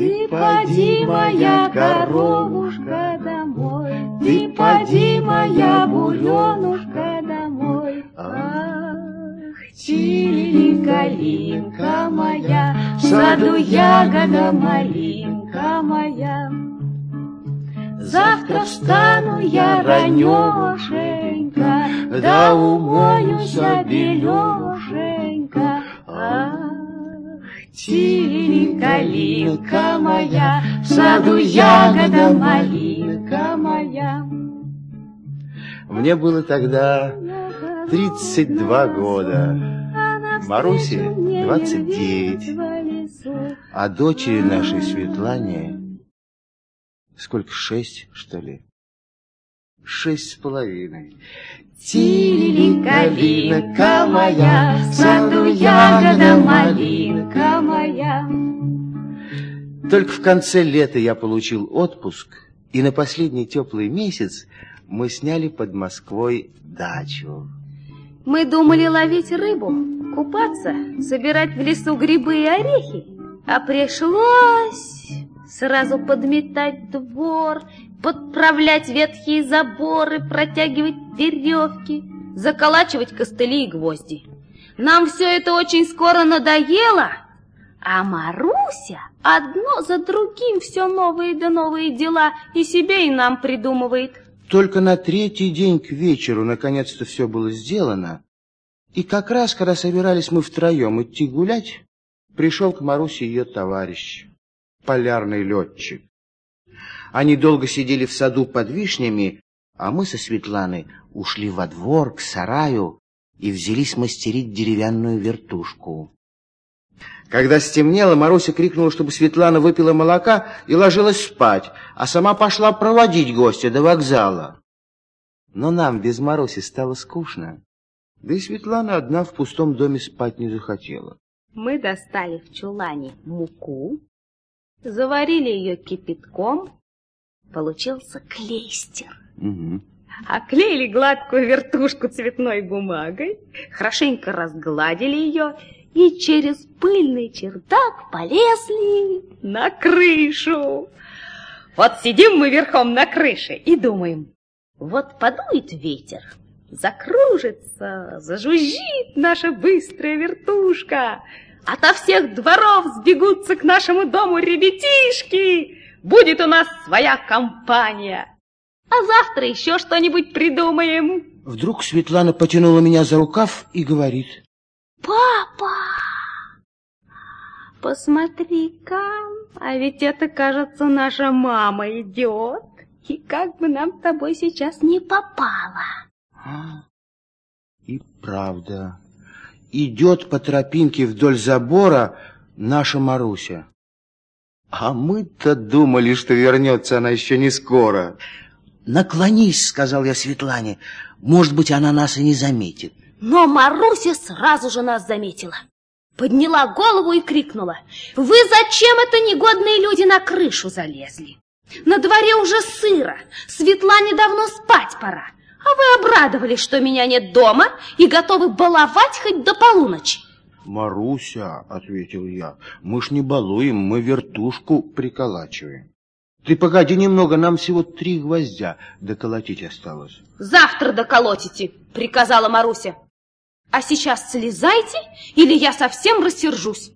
Ты поди, моя коровушка, домой, Ты поди, моя буренушка, домой. Ах, чили калинка моя, В саду ягода малинка моя. Завтра встану я ранешенька, Да умоюся белешенька. Чили калинка моя, В саду ягода малинка моя. Мне было тогда 32 года, Марусе 29, а дочери нашей Светлане сколько, шесть, что ли? Шесть с половиной. Тили калинка моя, в саду ягода малинка моя. Только в конце лета я получил отпуск, и на последний теплый месяц мы сняли под Москвой дачу. Мы думали ловить рыбу, купаться, собирать в лесу грибы и орехи, а пришлось сразу подметать двор, подправлять ветхие заборы, протягивать веревки, заколачивать костыли и гвозди. Нам все это очень скоро надоело, а Маруся одно за другим все новые да новые дела и себе, и нам придумывает. Только на третий день к вечеру наконец-то все было сделано, и как раз, когда собирались мы втроем идти гулять, пришел к Марусе ее товарищ, полярный летчик. Они долго сидели в саду под вишнями, а мы со Светланой ушли во двор к сараю и взялись мастерить деревянную вертушку. Когда стемнело, Маруся крикнула, чтобы Светлана выпила молока и ложилась спать, а сама пошла проводить гостя до вокзала. Но нам без Маруси стало скучно, да и Светлана одна в пустом доме спать не захотела. Мы достали в чулане муку, заварили ее кипятком, получился клейстер. Угу. Оклеили гладкую вертушку цветной бумагой, хорошенько разгладили ее и через пыльный чердак полезли на крышу. Вот сидим мы верхом на крыше и думаем, вот подует ветер, закружится, зажужжит наша быстрая вертушка, ото всех дворов сбегутся к нашему дому ребятишки, будет у нас своя компания. А завтра еще что-нибудь придумаем. Вдруг Светлана потянула меня за рукав и говорит. Папа, посмотри-ка, а ведь это, кажется, наша мама идет. И как бы нам с тобой сейчас не попало. А, и правда, идет по тропинке вдоль забора наша Маруся. А мы-то думали, что вернется она еще не скоро. «Наклонись», — сказал я Светлане, — «может быть, она нас и не заметит». Но Маруся сразу же нас заметила. Подняла голову и крикнула. «Вы зачем это негодные люди на крышу залезли? На дворе уже сыро, Светлане давно спать пора, а вы обрадовались, что меня нет дома и готовы баловать хоть до полуночи». «Маруся», — ответил я, — «мы ж не балуем, мы вертушку приколачиваем». Ты погоди немного, нам всего три гвоздя доколотить осталось. Завтра доколотите, приказала Маруся. А сейчас слезайте, или я совсем рассержусь.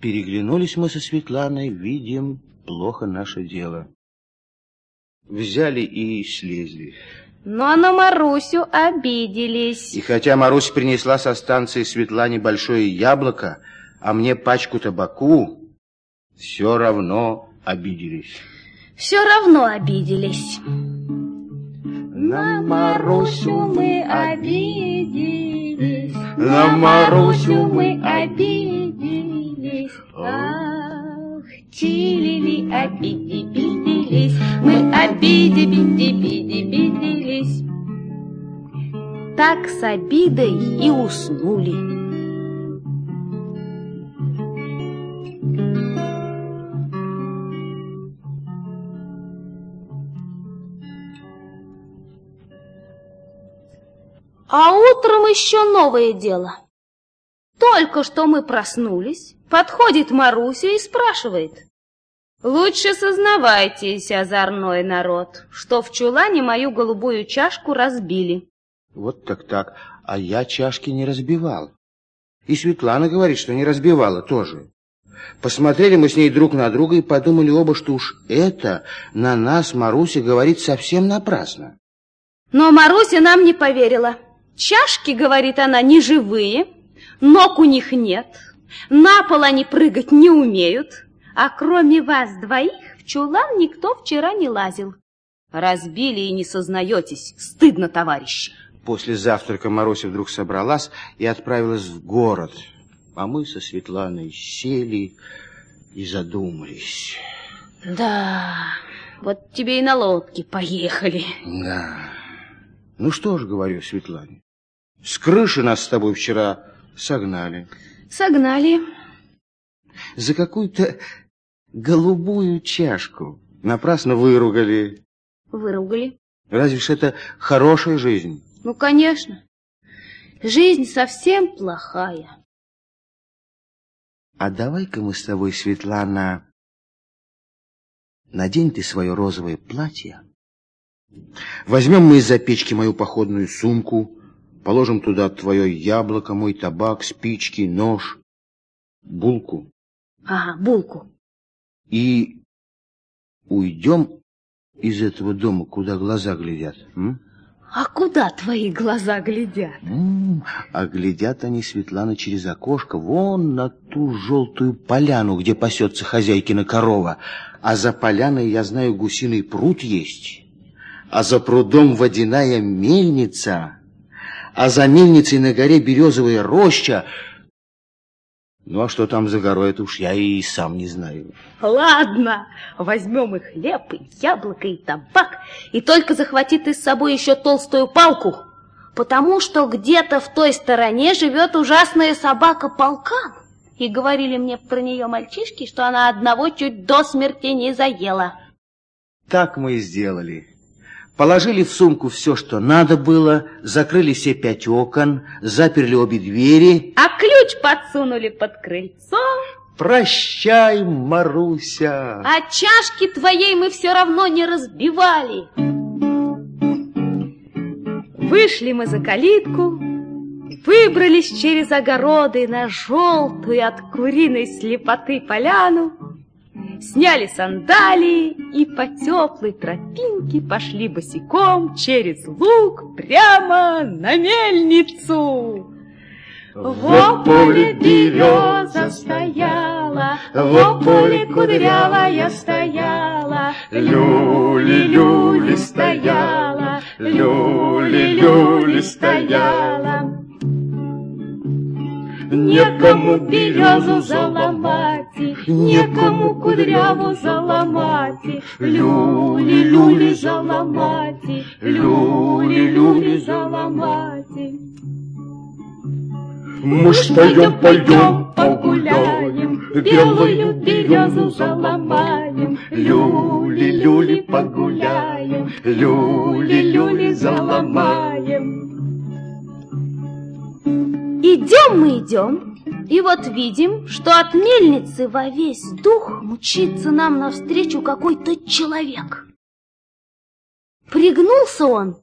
Переглянулись мы со Светланой, видим, плохо наше дело. Взяли и слезли. Но на Марусю обиделись. И хотя Марусь принесла со станции Светлане большое яблоко, а мне пачку табаку, все равно обиделись. Все равно обиделись. На Марусю мы обиделись, На Марусю мы обиделись. Ах, чилили, обиделись, мы обиделись. Так с обидой и уснули. А утром еще новое дело. Только что мы проснулись, подходит Маруся и спрашивает. Лучше сознавайтесь, озорной народ, что в чулане мою голубую чашку разбили. Вот так-так, а я чашки не разбивал. И Светлана говорит, что не разбивала тоже. Посмотрели мы с ней друг на друга и подумали оба, что уж это на нас Маруся говорит совсем напрасно. Но Маруся нам не поверила. Чашки, говорит она, не живые, ног у них нет, на пол они прыгать не умеют, а кроме вас двоих в чулан никто вчера не лазил. Разбили и не сознаетесь. Стыдно, товарищи. После завтрака Маруся вдруг собралась и отправилась в город. А мы со Светланой сели и задумались. Да, вот тебе и на лодке поехали. Да. Ну что ж, говорю Светлане, с крыши нас с тобой вчера согнали. Согнали. За какую-то голубую чашку. Напрасно выругали. Выругали. Разве ж это хорошая жизнь? Ну, конечно. Жизнь совсем плохая. А давай-ка мы с тобой, Светлана, надень ты свое розовое платье. Возьмем мы из-за печки мою походную сумку, положим туда твое яблоко, мой табак, спички, нож, булку. Ага, булку и уйдем из этого дома, куда глаза глядят. М? А куда твои глаза глядят? А глядят они, Светлана, через окошко вон на ту желтую поляну, где пасется хозяйкина корова. А за поляной, я знаю, гусиный пруд есть. А за прудом водяная мельница. А за мельницей на горе березовая роща — ну, а что там за горой, это уж я и сам не знаю. Ладно, возьмем и хлеб, и яблоко, и табак, и только захвати ты с собой еще толстую палку, потому что где-то в той стороне живет ужасная собака-полкан. И говорили мне про нее мальчишки, что она одного чуть до смерти не заела. Так мы и сделали. Положили в сумку все, что надо было, закрыли все пять окон, заперли обе двери. А ключ подсунули под крыльцо. Прощай, Маруся. А чашки твоей мы все равно не разбивали. Вышли мы за калитку, выбрались через огороды на желтую от куриной слепоты поляну, сняли сандалии и по теплой тропинке пошли босиком через луг прямо на мельницу. Во поле береза стояла, во поле кудрявая стояла, люли-люли стояла, люли-люли стояла. Некому березу заломать, некому кудряву заломать, люли-люли заломать, люли-люли заломать. Мы ж пойдем, пойдем, погуляем, белую березу заломаем, люли-люли погуляем, люли-люли заломаем. Идем мы идем, и вот видим, что от мельницы во весь дух мчится нам навстречу какой-то человек. Пригнулся он,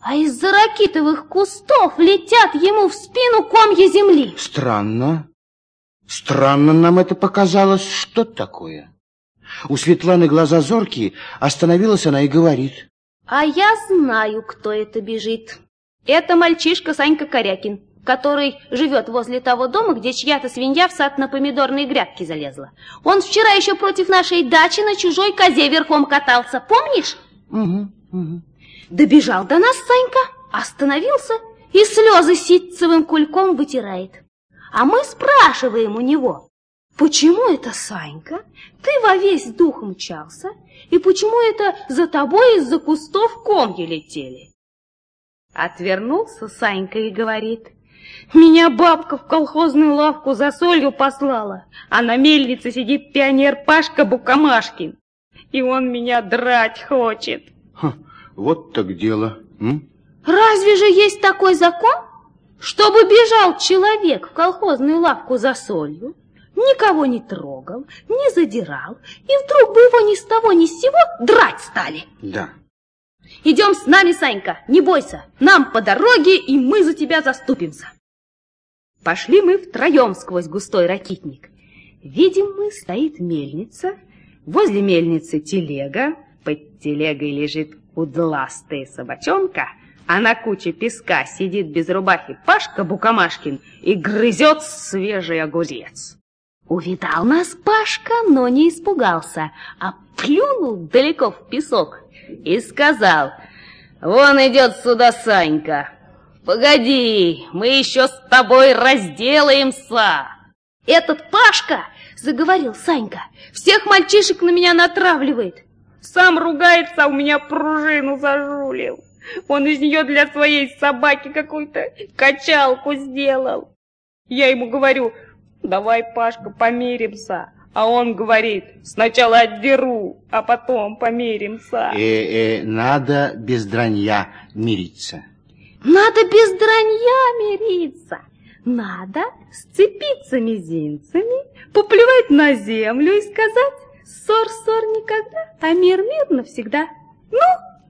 а из-за ракитовых кустов летят ему в спину комья земли. Странно. Странно нам это показалось. Что такое? У Светланы глаза зоркие, остановилась она и говорит. А я знаю, кто это бежит. Это мальчишка Санька Корякин который живет возле того дома, где чья-то свинья в сад на помидорные грядки залезла. Он вчера еще против нашей дачи на чужой козе верхом катался, помнишь? Угу, угу. Добежал до нас Санька, остановился и слезы ситцевым кульком вытирает. А мы спрашиваем у него, почему это, Санька, ты во весь дух мчался, и почему это за тобой из-за кустов комья летели? Отвернулся Санька и говорит, меня бабка в колхозную лавку за солью послала, а на мельнице сидит пионер Пашка Букамашкин. И он меня драть хочет. Ха, вот так дело. М? Разве же есть такой закон, чтобы бежал человек в колхозную лавку за солью, никого не трогал, не задирал, и вдруг бы его ни с того ни с сего драть стали. Да. Идем с нами, Санька, не бойся, нам по дороге, и мы за тебя заступимся. Пошли мы втроем сквозь густой ракитник. Видим мы, стоит мельница, возле мельницы телега, под телегой лежит удластая собачонка, а на куче песка сидит без рубахи Пашка Букамашкин и грызет свежий огурец. Увидал нас Пашка, но не испугался, а плюнул далеко в песок и сказал, «Вон идет сюда Санька. Погоди, мы еще с тобой разделаемся». «Этот Пашка, — заговорил Санька, — всех мальчишек на меня натравливает. Сам ругается, а у меня пружину зажулил. Он из нее для своей собаки какую-то качалку сделал. Я ему говорю, давай, Пашка, помиримся. А он говорит, сначала отдеру, а потом помиримся. Э, э, надо без дранья мириться. Надо без дранья мириться. Надо сцепиться мизинцами, поплевать на землю и сказать ссор-ссор никогда, а мир-мир навсегда. Ну,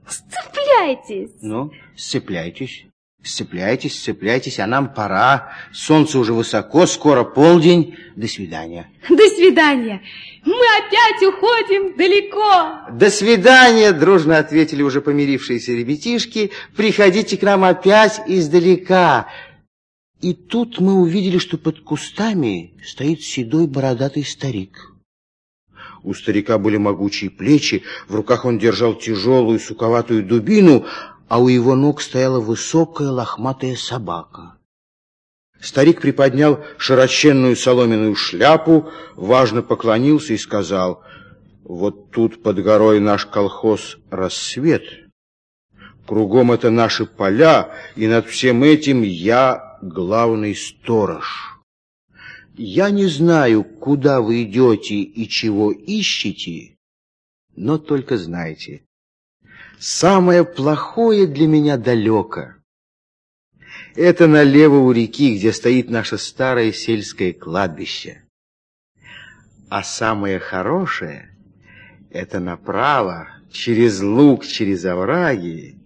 сцепляйтесь. Ну, сцепляйтесь. Сцепляйтесь, сцепляйтесь, а нам пора. Солнце уже высоко, скоро полдень. До свидания. До свидания. Мы опять уходим далеко. До свидания, дружно ответили уже помирившиеся ребятишки. Приходите к нам опять издалека. И тут мы увидели, что под кустами стоит седой бородатый старик. У старика были могучие плечи, в руках он держал тяжелую суковатую дубину, а у его ног стояла высокая лохматая собака. Старик приподнял широченную соломенную шляпу, важно поклонился и сказал, «Вот тут под горой наш колхоз «Рассвет». Кругом это наши поля, и над всем этим я главный сторож. Я не знаю, куда вы идете и чего ищете, но только знайте, самое плохое для меня далеко. Это налево у реки, где стоит наше старое сельское кладбище. А самое хорошее — это направо, через луг, через овраги.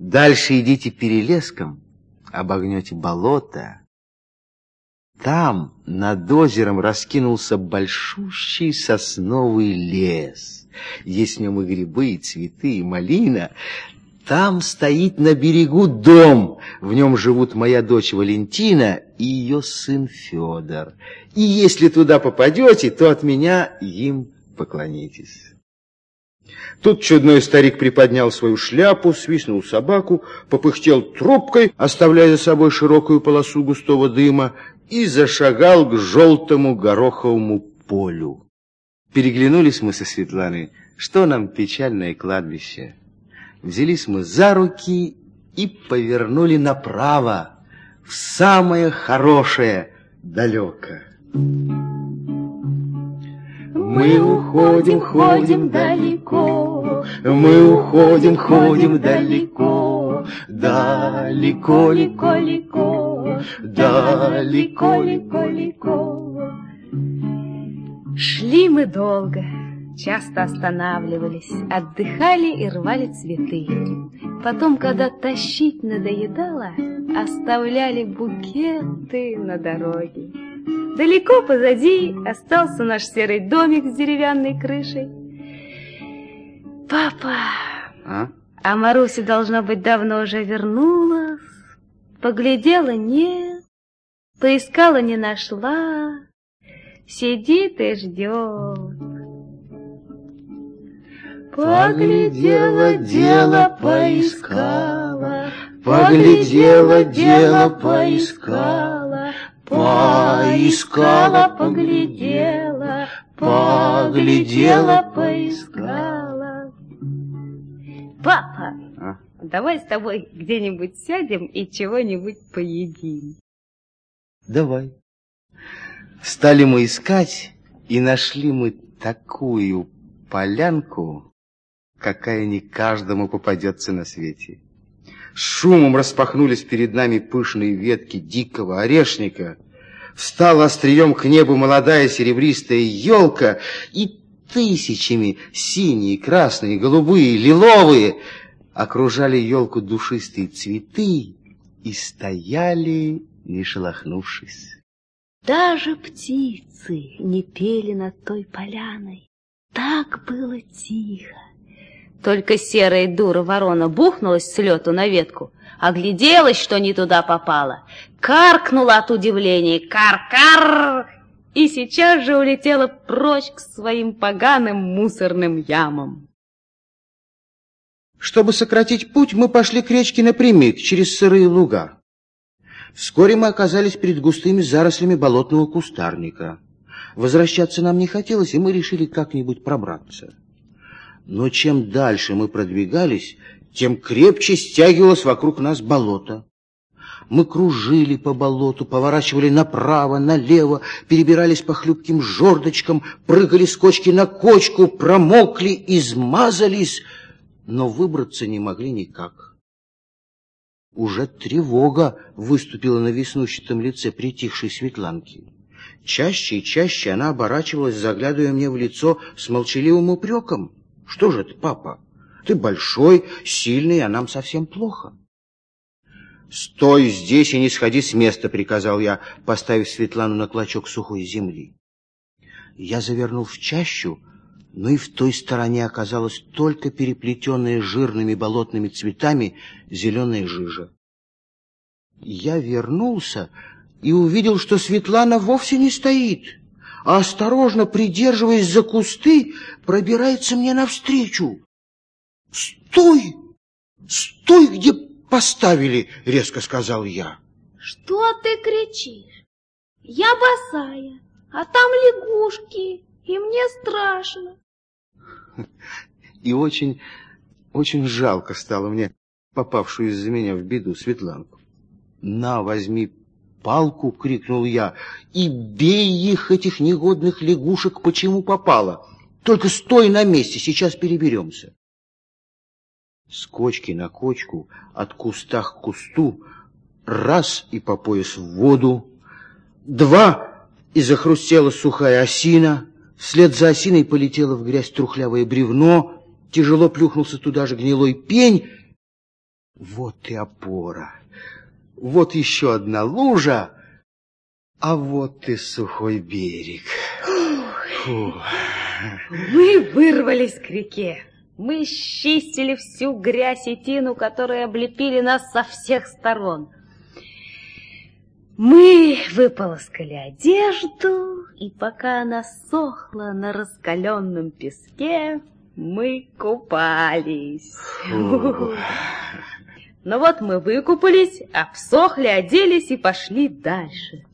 Дальше идите перелеском, обогнете болото. Там над озером раскинулся большущий сосновый лес. Есть в нем и грибы, и цветы, и малина. Там стоит на берегу дом. В нем живут моя дочь Валентина и ее сын Федор. И если туда попадете, то от меня им поклонитесь. Тут чудной старик приподнял свою шляпу, свистнул собаку, попыхтел трубкой, оставляя за собой широкую полосу густого дыма, и зашагал к желтому гороховому полю. Переглянулись мы со Светланой, что нам печальное кладбище. Взялись мы за руки и повернули направо, в самое хорошее далеко. Мы уходим, ходим далеко, Мы уходим, ходим далеко, далеко, далеко, далеко, далеко, далеко. Шли мы долго, часто останавливались, отдыхали и рвали цветы. Потом, когда тащить надоедало, оставляли букеты на дороге. Далеко позади остался наш серый домик с деревянной крышей. Папа, А? а Маруся, должно быть, давно уже вернулась. Поглядела, нет, поискала, не нашла. Сидит и ждет. Поглядела, дело поискала, Поглядела, дело поискала, поискала, поглядела, поглядела, поискала. Папа, А? давай с тобой где-нибудь сядем и чего-нибудь поедим. Давай. Стали мы искать, и нашли мы такую полянку, какая не каждому попадется на свете. Шумом распахнулись перед нами пышные ветки дикого орешника. Встала острием к небу молодая серебристая елка, и тысячами синие, красные, голубые, лиловые окружали елку душистые цветы и стояли, не шелохнувшись. Даже птицы не пели над той поляной. Так было тихо. Только серая дура ворона бухнулась с лету на ветку, огляделась, что не туда попала, каркнула от удивления «Кар-кар!» и сейчас же улетела прочь к своим поганым мусорным ямам. Чтобы сократить путь, мы пошли к речке напрямик, через сырые луга. Вскоре мы оказались перед густыми зарослями болотного кустарника. Возвращаться нам не хотелось, и мы решили как-нибудь пробраться. Но чем дальше мы продвигались, тем крепче стягивалось вокруг нас болото. Мы кружили по болоту, поворачивали направо, налево, перебирались по хлюпким жердочкам, прыгали с кочки на кочку, промокли, измазались, но выбраться не могли никак. Уже тревога выступила на веснущатом лице притихшей Светланки. Чаще и чаще она оборачивалась, заглядывая мне в лицо с молчаливым упреком. «Что же ты, папа? Ты большой, сильный, а нам совсем плохо». «Стой здесь и не сходи с места», — приказал я, поставив Светлану на клочок сухой земли. Я завернул в чащу, но и в той стороне оказалась только переплетенная жирными болотными цветами зеленая жижа. Я вернулся и увидел, что Светлана вовсе не стоит, а осторожно, придерживаясь за кусты, пробирается мне навстречу. «Стой! Стой, где поставили!» — резко сказал я. «Что ты кричишь? Я босая, а там лягушки, и мне страшно. И очень, очень жалко стало мне попавшую из-за меня в беду Светланку. «На, возьми палку!» — крикнул я. «И бей их, этих негодных лягушек, почему попало! Только стой на месте, сейчас переберемся!» С кочки на кочку, от куста к кусту, раз и по пояс в воду, два и захрустела сухая осина, вслед за осиной полетело в грязь трухлявое бревно, тяжело плюхнулся туда же гнилой пень. Вот и опора, вот еще одна лужа, а вот и сухой берег. Фух. Мы вырвались к реке. Мы счистили всю грязь и тину, которые облепили нас со всех сторон. Мы выполоскали одежду, и пока она сохла на раскаленном песке, мы купались. Фу. Но вот мы выкупались, обсохли, оделись и пошли дальше.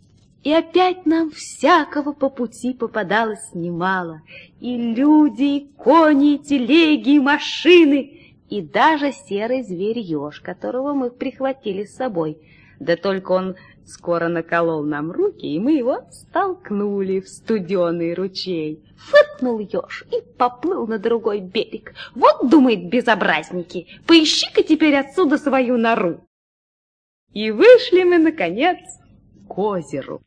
И опять нам всякого по пути попадалось немало. И люди, и кони, и телеги, и машины, и даже серый зверь-еж, которого мы прихватили с собой. Да только он скоро наколол нам руки, и мы его столкнули в студеный ручей. Фыркнул еж и поплыл на другой берег. Вот, думает, безобразники, поищи-ка теперь отсюда свою нору. И вышли мы, наконец, к озеру.